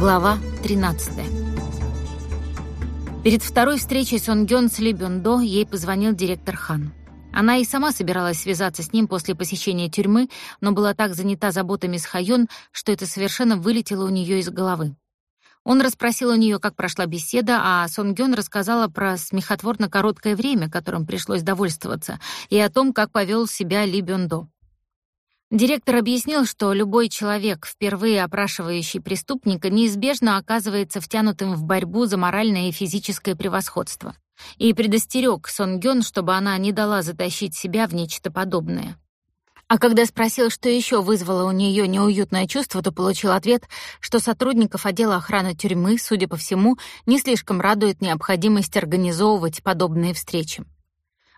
Глава 13. Перед второй встречей Сон Гён с Ли Бён До ей позвонил директор Хан. Она и сама собиралась связаться с ним после посещения тюрьмы, но была так занята заботами с Хайон, что это совершенно вылетело у нее из головы. Он расспросил у нее, как прошла беседа, а Сон Гён рассказала про смехотворно короткое время, которым пришлось довольствоваться, и о том, как повел себя Ли Бён До. Директор объяснил, что любой человек, впервые опрашивающий преступника, неизбежно оказывается втянутым в борьбу за моральное и физическое превосходство, и предостерег Сон Гён, чтобы она не дала затащить себя в нечто подобное. А когда спросил, что еще вызвало у нее неуютное чувство, то получил ответ, что сотрудников отдела охраны тюрьмы, судя по всему, не слишком радует необходимость организовывать подобные встречи.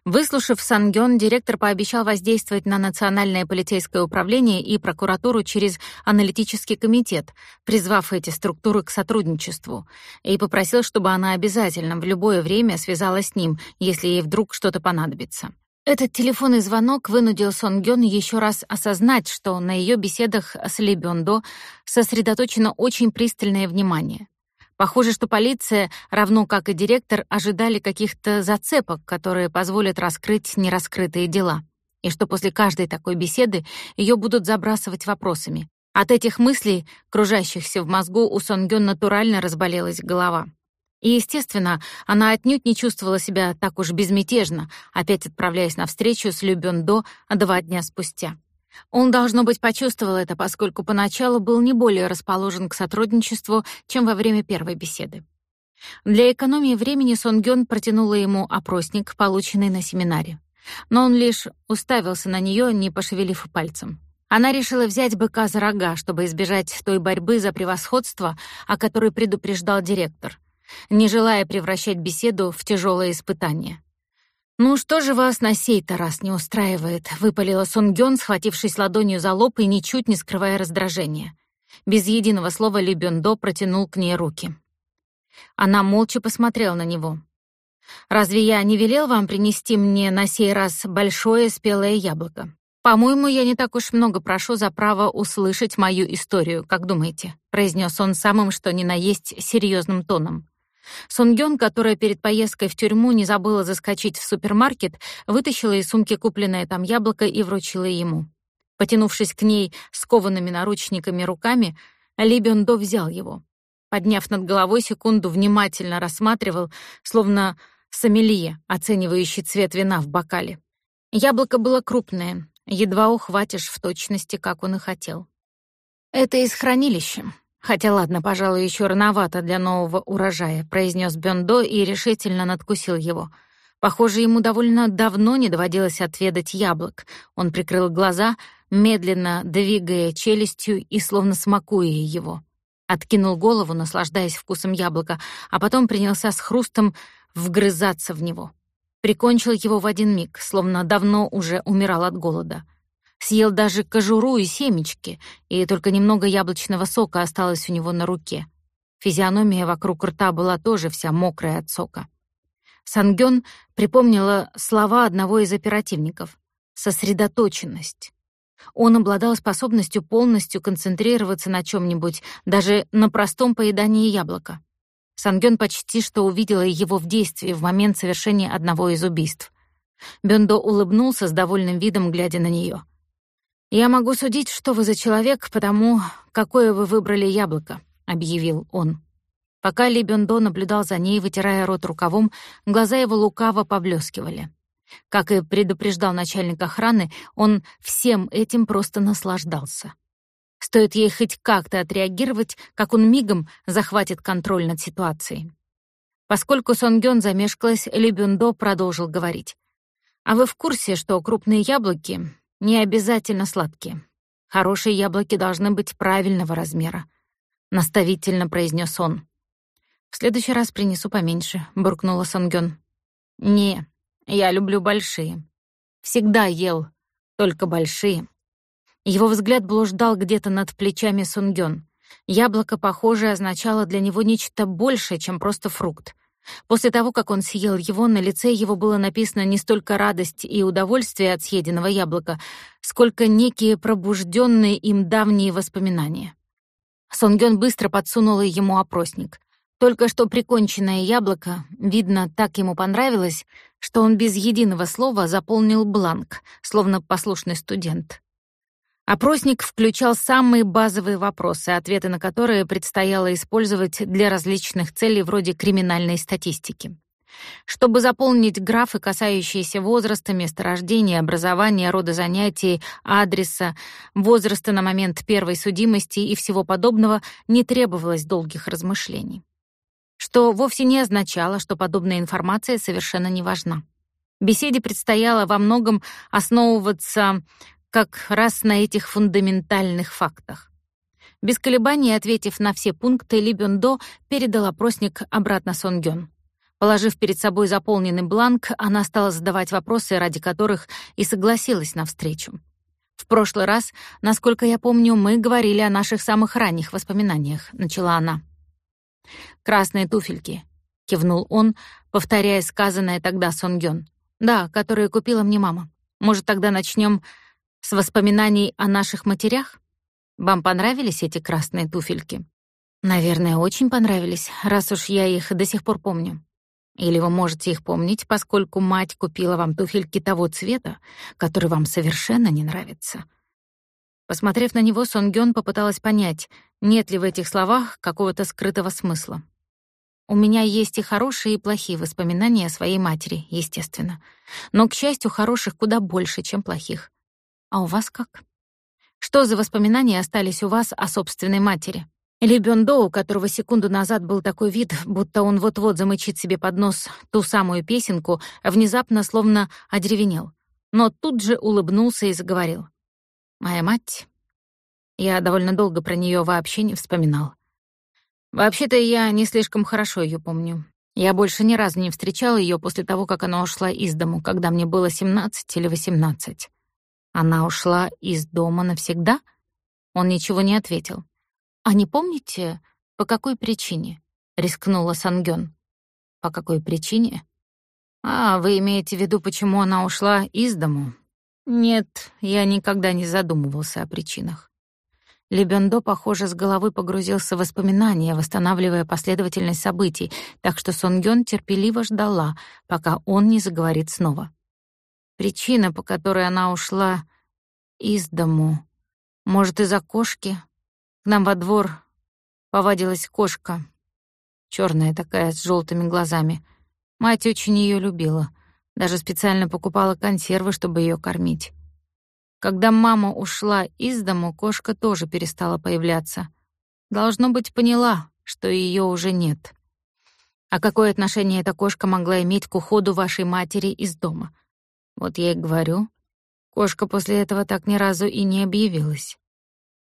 Выслушав Сангён, директор пообещал воздействовать на Национальное полицейское управление и прокуратуру через аналитический комитет, призвав эти структуры к сотрудничеству, и попросил, чтобы она обязательно в любое время связалась с ним, если ей вдруг что-то понадобится. Этот телефонный звонок вынудил Сон Гён еще раз осознать, что на ее беседах с Ли Бёндо сосредоточено очень пристальное внимание. Похоже, что полиция, равно как и директор, ожидали каких-то зацепок, которые позволят раскрыть нераскрытые дела, и что после каждой такой беседы ее будут забрасывать вопросами. От этих мыслей, кружащихся в мозгу, у Сонгён натурально разболелась голова. И, естественно, она отнюдь не чувствовала себя так уж безмятежно, опять отправляясь на встречу с Любён До два дня спустя. Он, должно быть, почувствовал это, поскольку поначалу был не более расположен к сотрудничеству, чем во время первой беседы. Для экономии времени Сон Гён протянула ему опросник, полученный на семинаре. Но он лишь уставился на нее, не пошевелив пальцем. Она решила взять быка за рога, чтобы избежать той борьбы за превосходство, о которой предупреждал директор, не желая превращать беседу в тяжелое испытание. «Ну что же вас на сей-то раз не устраивает?» — выпалила Сон Гён, схватившись ладонью за лоб и ничуть не скрывая раздражения. Без единого слова Ли Бён До протянул к ней руки. Она молча посмотрела на него. «Разве я не велел вам принести мне на сей раз большое спелое яблоко? По-моему, я не так уж много прошу за право услышать мою историю, как думаете?» — произнес он самым что ни на есть серьезным тоном. Сунгён, которая перед поездкой в тюрьму не забыла заскочить в супермаркет, вытащила из сумки купленное там яблоко и вручила ему. Потянувшись к ней скованными наручниками руками, Ли Бён До взял его. Подняв над головой секунду, внимательно рассматривал, словно сомелье, оценивающий цвет вина в бокале. Яблоко было крупное, едва ухватишь в точности, как он и хотел. «Это из хранилища», «Хотя ладно, пожалуй, еще рановато для нового урожая», — произнес Бёндо и решительно надкусил его. Похоже, ему довольно давно не доводилось отведать яблок. Он прикрыл глаза, медленно двигая челюстью и словно смакуя его. Откинул голову, наслаждаясь вкусом яблока, а потом принялся с хрустом вгрызаться в него. Прикончил его в один миг, словно давно уже умирал от голода. Съел даже кожуру и семечки, и только немного яблочного сока осталось у него на руке. Физиономия вокруг рта была тоже вся мокрая от сока. Сангён припомнила слова одного из оперативников. «Сосредоточенность». Он обладал способностью полностью концентрироваться на чем нибудь даже на простом поедании яблока. Сангён почти что увидела его в действии в момент совершения одного из убийств. Бёндо улыбнулся с довольным видом, глядя на неё. «Я могу судить, что вы за человек, потому какое вы выбрали яблоко», — объявил он. Пока Ли Бёндо наблюдал за ней, вытирая рот рукавом, глаза его лукаво поблескивали. Как и предупреждал начальник охраны, он всем этим просто наслаждался. Стоит ей хоть как-то отреагировать, как он мигом захватит контроль над ситуацией. Поскольку Сонгён замешкалась, Ли Бюндо продолжил говорить. «А вы в курсе, что крупные яблоки не обязательно сладкие. Хорошие яблоки должны быть правильного размера, наставительно произнес он. В следующий раз принесу поменьше, буркнула Сонгён. Не, я люблю большие. Всегда ел только большие. Его взгляд блуждал где-то над плечами Сунгён. Яблоко, похоже, означало для него нечто большее, чем просто фрукт. После того, как он съел его, на лице его было написано не столько радость и удовольствие от съеденного яблока, сколько некие пробужденные им давние воспоминания. Сонгён быстро подсунула ему опросник. Только что приконченное яблоко, видно, так ему понравилось, что он без единого слова заполнил бланк, словно послушный студент. Опросник включал самые базовые вопросы, ответы на которые предстояло использовать для различных целей вроде криминальной статистики. Чтобы заполнить графы, касающиеся возраста, места рождения, образования, рода занятий, адреса, возраста на момент первой судимости и всего подобного, не требовалось долгих размышлений. Что вовсе не означало, что подобная информация совершенно не важна. Беседе предстояло во многом основываться как раз на этих фундаментальных фактах. Без колебаний ответив на все пункты, Ли Бюндо передал опросник обратно Сонгён. Положив перед собой заполненный бланк, она стала задавать вопросы, ради которых и согласилась на встречу. В прошлый раз, насколько я помню, мы говорили о наших самых ранних воспоминаниях, начала она. Красные туфельки, кивнул он, повторяя сказанное тогда Сонгён. Да, которые купила мне мама. Может, тогда начнем с воспоминаний о наших матерях? Вам понравились эти красные туфельки? Наверное, очень понравились, раз уж я их до сих пор помню. Или вы можете их помнить, поскольку мать купила вам туфельки того цвета, который вам совершенно не нравится. Посмотрев на него, Сонгён попыталась понять, нет ли в этих словах какого-то скрытого смысла. У меня есть и хорошие, и плохие воспоминания о своей матери, естественно. Но, к счастью, хороших куда больше, чем плохих. А у вас как? Что за воспоминания остались у вас о собственной матери? Ли Бёндо, у которого секунду назад был такой вид, будто он вот-вот замычит себе под нос ту самую песенку, внезапно словно одеревенел. Но тут же улыбнулся и заговорил. «Моя мать...» Я довольно долго про неё вообще не вспоминал. Вообще-то я не слишком хорошо её помню. Я больше ни разу не встречал её после того, как она ушла из дому, когда мне было 17 или 18. Она ушла из дома навсегда? Он ничего не ответил. А не помните, по какой причине? рискнула Сангён. По какой причине? А, вы имеете в виду, почему она ушла из дому? Нет, я никогда не задумывался о причинах. Лебендо, похоже, с головы погрузился в воспоминания, восстанавливая последовательность событий, так что Сонгён терпеливо ждала, пока он не заговорит снова. Причина, по которой она ушла из дому. Может, из-за кошки? К нам во двор повадилась кошка. черная такая, с желтыми глазами. Мать очень ее любила. Даже специально покупала консервы, чтобы ее кормить. Когда мама ушла из дому, кошка тоже перестала появляться. Должно быть, поняла, что ее уже нет. А какое отношение эта кошка могла иметь к уходу вашей матери из дома? Вот я и говорю. Кошка после этого так ни разу и не объявилась.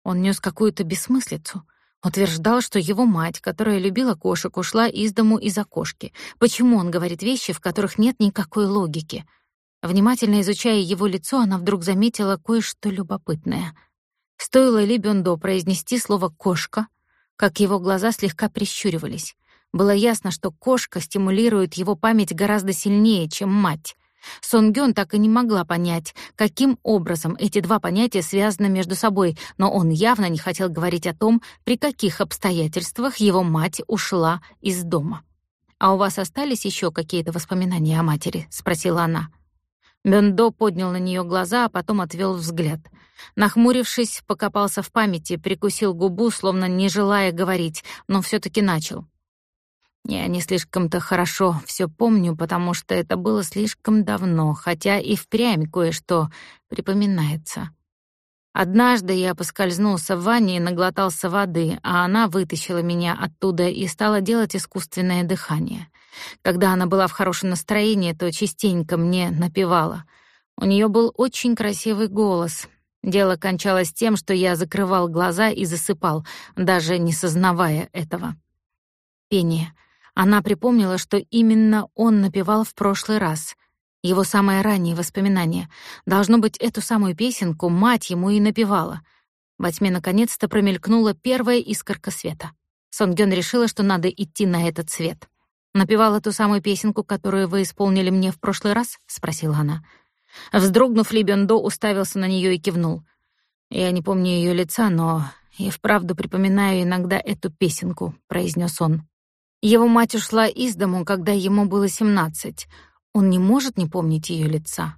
Он нес какую-то бессмыслицу. Утверждал, что его мать, которая любила кошек, ушла из дому из-за кошки. Почему он говорит вещи, в которых нет никакой логики? Внимательно изучая его лицо, она вдруг заметила кое-что любопытное. Стоило ли Бёндо произнести слово «кошка», как его глаза слегка прищуривались. Было ясно, что кошка стимулирует его память гораздо сильнее, чем мать. Сонгён так и не могла понять, каким образом эти два понятия связаны между собой, но он явно не хотел говорить о том, при каких обстоятельствах его мать ушла из дома. «А у вас остались еще какие-то воспоминания о матери?» — спросила она. Бендо поднял на нее глаза, а потом отвел взгляд. Нахмурившись, покопался в памяти, прикусил губу, словно не желая говорить, но все таки начал. Я не слишком-то хорошо все помню, потому что это было слишком давно, хотя и впрямь кое-что припоминается. Однажды я поскользнулся в ванне и наглотался воды, а она вытащила меня оттуда и стала делать искусственное дыхание. Когда она была в хорошем настроении, то частенько мне напевала. У нее был очень красивый голос. Дело кончалось тем, что я закрывал глаза и засыпал, даже не сознавая этого. Пение — она припомнила, что именно он напевал в прошлый раз. Его самое раннее воспоминание. Должно быть, эту самую песенку мать ему и напевала. Во тьме наконец-то промелькнула первая искорка света. Сонгён решила, что надо идти на этот свет. «Напевала ту самую песенку, которую вы исполнили мне в прошлый раз?» — спросила она. Вздрогнув, Ли Бёндо уставился на неё и кивнул. «Я не помню ее лица, но и вправду припоминаю иногда эту песенку», — произнес он. Его мать ушла из дому, когда ему было семнадцать. Он не может не помнить ее лица.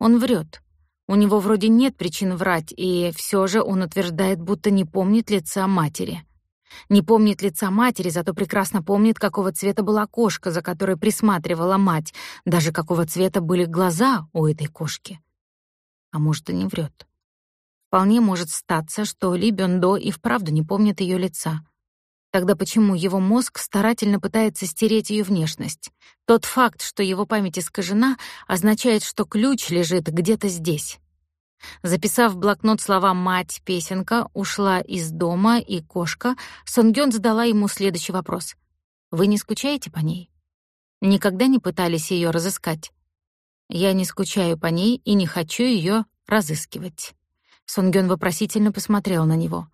Он врет. У него вроде нет причин врать, и все же он утверждает, будто не помнит лица матери. Не помнит лица матери, зато прекрасно помнит, какого цвета была кошка, за которой присматривала мать, даже какого цвета были глаза у этой кошки. А может, и не врет. Вполне может статься, что Ли Бёндо и вправду не помнит ее лица. Тогда почему его мозг старательно пытается стереть ее внешность? Тот факт, что его память искажена, означает, что ключ лежит где-то здесь. Записав в блокнот слова «мать», «песенка», «ушла из дома» и «кошка», Сонгён задала ему следующий вопрос. «Вы не скучаете по ней? Никогда не пытались ее разыскать?» «Я не скучаю по ней и не хочу ее разыскивать». Сонгён вопросительно посмотрел на него.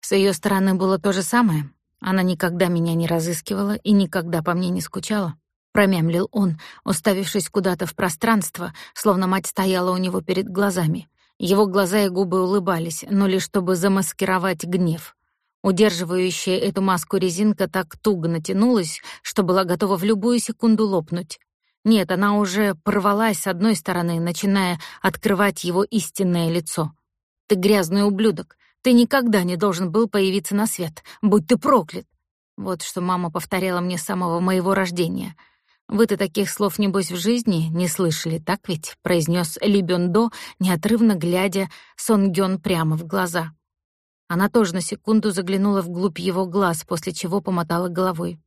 С ее стороны было то же самое. Она никогда меня не разыскивала и никогда по мне не скучала. Промямлил он, уставившись куда-то в пространство, словно мать стояла у него перед глазами. Его глаза и губы улыбались, но лишь чтобы замаскировать гнев. Удерживающая эту маску резинка так туго натянулась, что была готова в любую секунду лопнуть. Нет, она уже порвалась с одной стороны, начиная открывать его истинное лицо. «Ты грязный ублюдок. Ты никогда не должен был появиться на свет. Будь ты проклят!» Вот что мама повторяла мне с самого моего рождения — «Вы-то таких слов, небось, в жизни не слышали, так ведь?» — произнес Ли Бёндо, неотрывно глядя Сон Гён прямо в глаза. Она тоже на секунду заглянула вглубь его глаз, после чего помотала головой.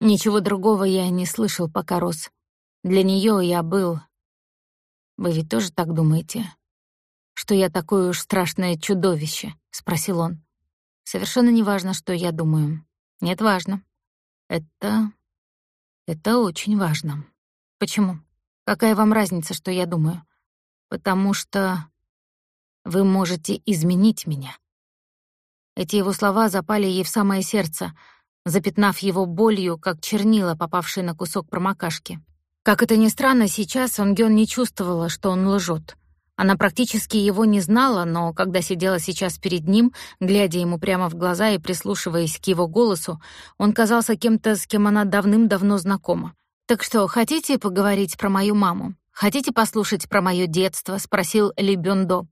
«Ничего другого я не слышал, пока рос. Для неё я был...» «Вы ведь тоже так думаете?» «Что я такое уж страшное чудовище?» — спросил он. «Совершенно не важно, что я думаю. Нет, важно. Это это очень важно. Почему? Какая вам разница, что я думаю? Потому что вы можете изменить меня. Эти его слова запали ей в самое сердце, запятнав его болью, как чернила, попавшие на кусок промокашки. Как это ни странно, сейчас Онгён не чувствовала, что он лжет. Она практически его не знала, но когда сидела сейчас перед ним, глядя ему прямо в глаза и прислушиваясь к его голосу, он казался кем-то, с кем она давным-давно знакома. «Так что, хотите поговорить про мою маму? Хотите послушать про моё детство?» — спросил Ли Бёндо.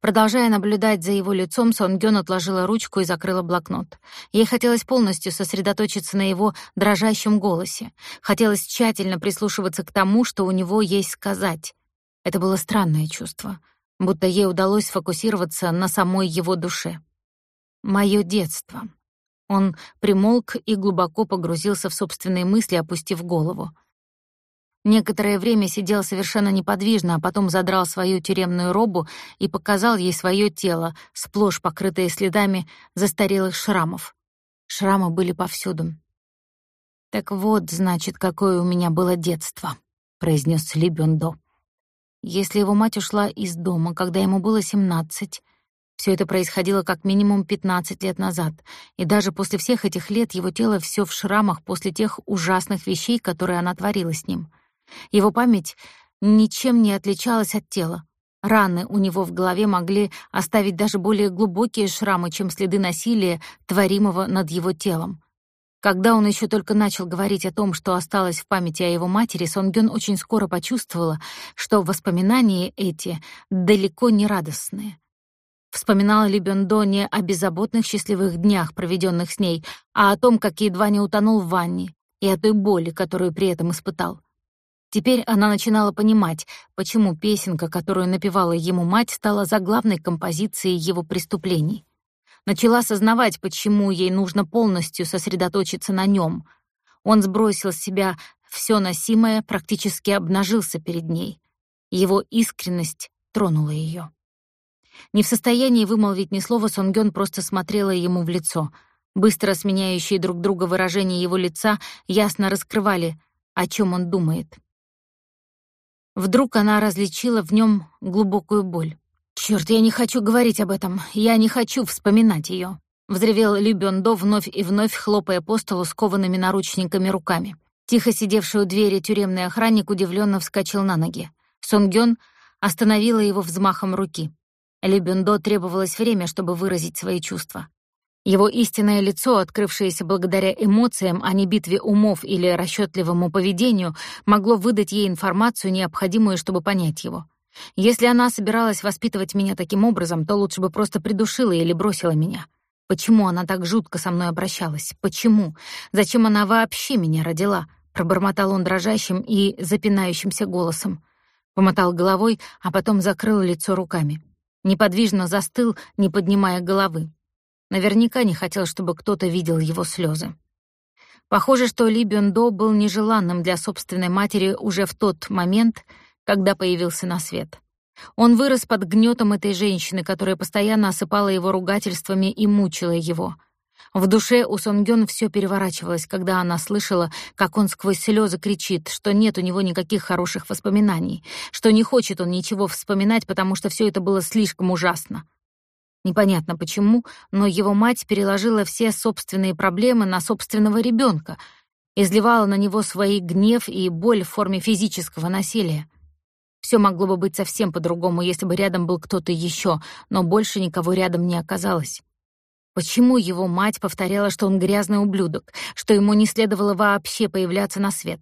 Продолжая наблюдать за его лицом, Сон Гён отложила ручку и закрыла блокнот. Ей хотелось полностью сосредоточиться на его дрожащем голосе. Хотелось тщательно прислушиваться к тому, что у него есть сказать. Это было странное чувство, будто ей удалось сфокусироваться на самой его душе. Моё детство. Он примолк и глубоко погрузился в собственные мысли, опустив голову. Некоторое время сидел совершенно неподвижно, а потом задрал свою тюремную робу и показал ей свое тело, сплошь покрытое следами застарелых шрамов. Шрамы были повсюду. «Так вот, значит, какое у меня было детство», — произнес Ли Бёндо. Если его мать ушла из дома, когда ему было 17, все это происходило как минимум 15 лет назад, и даже после всех этих лет его тело все в шрамах после тех ужасных вещей, которые она творила с ним. Его память ничем не отличалась от тела. Раны у него в голове могли оставить даже более глубокие шрамы, чем следы насилия, творимого над его телом. Когда он еще только начал говорить о том, что осталось в памяти о его матери, Сонгён очень скоро почувствовала, что воспоминания эти далеко не радостные. Вспоминала ли Бёндо не о беззаботных счастливых днях, проведенных с ней, а о том, как едва не утонул в ванне, и о той боли, которую при этом испытал. Теперь она начинала понимать, почему песенка, которую напевала ему мать, стала заглавной композицией его преступлений начала осознавать, почему ей нужно полностью сосредоточиться на нем. Он сбросил с себя все носимое, практически обнажился перед ней. Его искренность тронула ее. Не в состоянии вымолвить ни слова, Сонгён просто смотрела ему в лицо. Быстро сменяющие друг друга выражения его лица ясно раскрывали, о чем он думает. Вдруг она различила в нем глубокую боль. Черт, я не хочу говорить об этом. Я не хочу вспоминать ее. Взревел Ли Бёндо, вновь и вновь хлопая по столу скованными наручниками руками. Тихо сидевший у двери тюремный охранник удивленно вскочил на ноги. Сонгён остановила его взмахом руки. Ли Бюндо требовалось время, чтобы выразить свои чувства. Его истинное лицо, открывшееся благодаря эмоциям, а не битве умов или расчетливому поведению, могло выдать ей информацию, необходимую, чтобы понять его. Если она собиралась воспитывать меня таким образом, то лучше бы просто придушила или бросила меня. Почему она так жутко со мной обращалась? Почему? Зачем она вообще меня родила? Пробормотал он дрожащим и запинающимся голосом. Помотал головой, а потом закрыл лицо руками. Неподвижно застыл, не поднимая головы. Наверняка не хотел, чтобы кто-то видел его слезы. Похоже, что Ли был нежеланным для собственной матери уже в тот момент, когда появился на свет. Он вырос под гнетом этой женщины, которая постоянно осыпала его ругательствами и мучила его. В душе у Сонгён все переворачивалось, когда она слышала, как он сквозь слезы кричит, что нет у него никаких хороших воспоминаний, что не хочет он ничего вспоминать, потому что все это было слишком ужасно. Непонятно почему, но его мать переложила все собственные проблемы на собственного ребенка, изливала на него свой гнев и боль в форме физического насилия. Все могло бы быть совсем по-другому, если бы рядом был кто-то еще, но больше никого рядом не оказалось. Почему его мать повторяла, что он грязный ублюдок, что ему не следовало вообще появляться на свет?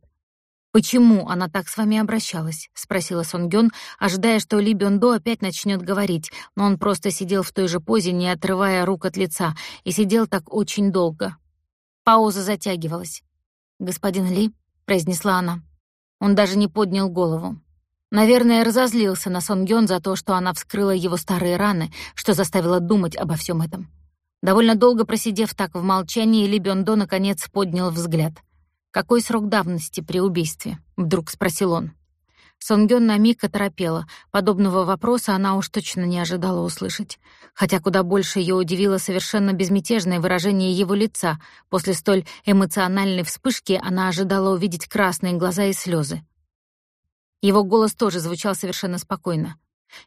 «Почему она так с вами обращалась?» — спросила Сонгён, ожидая, что Ли Бёндо опять начнет говорить, но он просто сидел в той же позе, не отрывая рук от лица, и сидел так очень долго. Пауза затягивалась. «Господин Ли», — произнесла она. Он даже не поднял голову. Наверное, разозлился на Сонгён за то, что она вскрыла его старые раны, что заставило думать обо всем этом. Довольно долго просидев так в молчании, Ли Бёндо наконец поднял взгляд. «Какой срок давности при убийстве?» — вдруг спросил он. Сонгён на миг оторопела. Подобного вопроса она уж точно не ожидала услышать. Хотя куда больше её удивило совершенно безмятежное выражение его лица. После столь эмоциональной вспышки она ожидала увидеть красные глаза и слёзы. Его голос тоже звучал совершенно спокойно.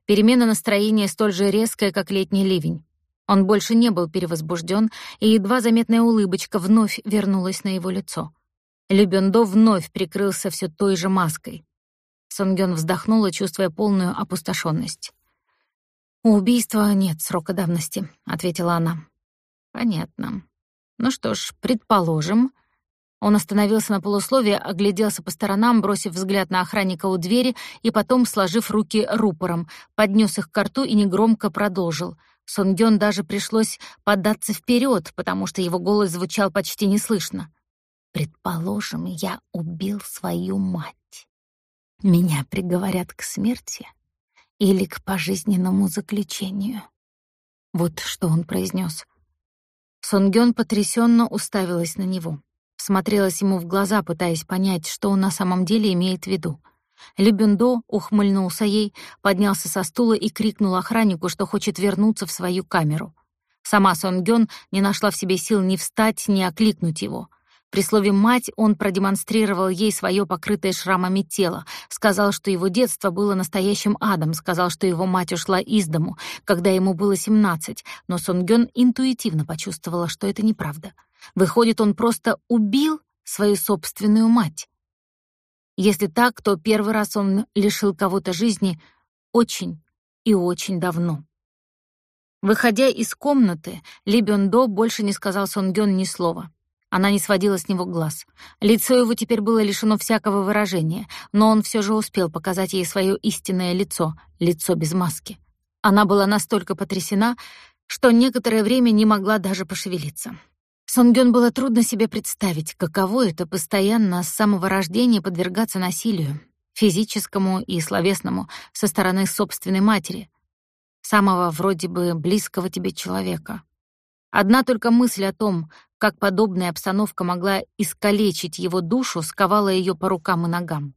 Перемена настроения столь же резкая, как летний ливень. Он больше не был перевозбужден, и едва заметная улыбочка вновь вернулась на его лицо. Любендо вновь прикрылся все той же маской. Сонгён вздохнула, чувствуя полную опустошенность. «У убийства нет срока давности», — ответила она. «Понятно. Ну что ж, предположим, он остановился на полусловие, огляделся по сторонам, бросив взгляд на охранника у двери и потом, сложив руки рупором, поднес их к рту и негромко продолжил. Сонгён даже пришлось податься вперед, потому что его голос звучал почти неслышно. «Предположим, я убил свою мать. Меня приговорят к смерти или к пожизненному заключению». Вот что он произнес. Сонгён потрясенно уставилась на него смотрелась ему в глаза, пытаясь понять, что он на самом деле имеет в виду. Любюндо ухмыльнулся ей, поднялся со стула и крикнул охраннику, что хочет вернуться в свою камеру. Сама Сонгён не нашла в себе сил ни встать, ни окликнуть его — при слове «мать» он продемонстрировал ей свое покрытое шрамами тело, сказал, что его детство было настоящим адом, сказал, что его мать ушла из дому, когда ему было 17, но Сонгён интуитивно почувствовала, что это неправда. Выходит, он просто убил свою собственную мать. Если так, то первый раз он лишил кого-то жизни очень и очень давно. Выходя из комнаты, Ли Бёндо больше не сказал Сонгён ни слова. Она не сводила с него глаз. Лицо его теперь было лишено всякого выражения, но он все же успел показать ей свое истинное лицо, лицо без маски. Она была настолько потрясена, что некоторое время не могла даже пошевелиться. Сонгён было трудно себе представить, каково это постоянно с самого рождения подвергаться насилию, физическому и словесному, со стороны собственной матери, самого вроде бы близкого тебе человека. Одна только мысль о том, как подобная обстановка могла искалечить его душу, сковала ее по рукам и ногам.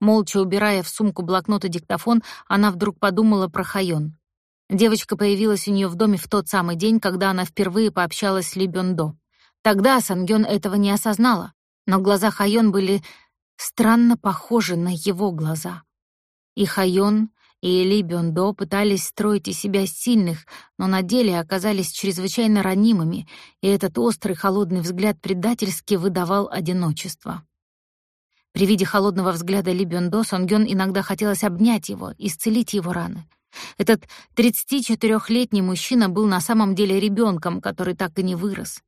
Молча убирая в сумку блокнот и диктофон, она вдруг подумала про Хайон. Девочка появилась у нее в доме в тот самый день, когда она впервые пообщалась с Ли Бёндо. Тогда Сангён этого не осознала, но глаза Хайон были странно похожи на его глаза. И Хайон, и Ли Бёндо пытались строить из себя сильных, но на деле оказались чрезвычайно ранимыми, и этот острый холодный взгляд предательски выдавал одиночество. При виде холодного взгляда Ли Бёндо Сонгён иногда хотелось обнять его, исцелить его раны. Этот 34-летний мужчина был на самом деле ребенком, который так и не вырос.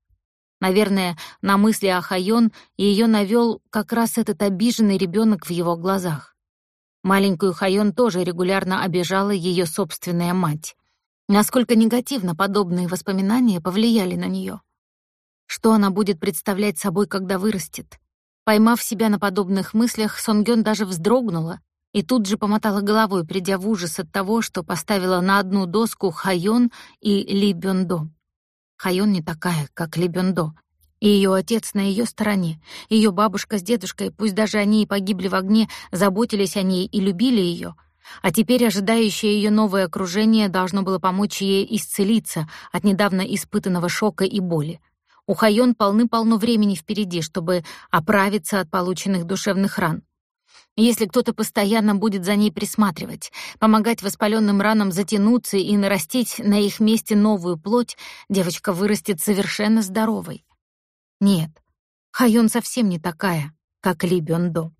Наверное, на мысли о Хайон ее навел как раз этот обиженный ребенок в его глазах. Маленькую Хайон тоже регулярно обижала ее собственная мать. Насколько негативно подобные воспоминания повлияли на нее. Что она будет представлять собой, когда вырастет? Поймав себя на подобных мыслях, Сонгён даже вздрогнула и тут же помотала головой, придя в ужас от того, что поставила на одну доску Хайон и Ли Бёндо. Хайон не такая, как Ли Бёндо. И ее отец на ее стороне, ее бабушка с дедушкой, пусть даже они и погибли в огне, заботились о ней и любили ее, а теперь ожидающее ее новое окружение должно было помочь ей исцелиться от недавно испытанного шока и боли. У Хайон полны-полно времени впереди, чтобы оправиться от полученных душевных ран. Если кто-то постоянно будет за ней присматривать, помогать воспаленным ранам затянуться и нарастить на их месте новую плоть, девочка вырастет совершенно здоровой. Нет, Хайон совсем не такая, как Ли Бёндо.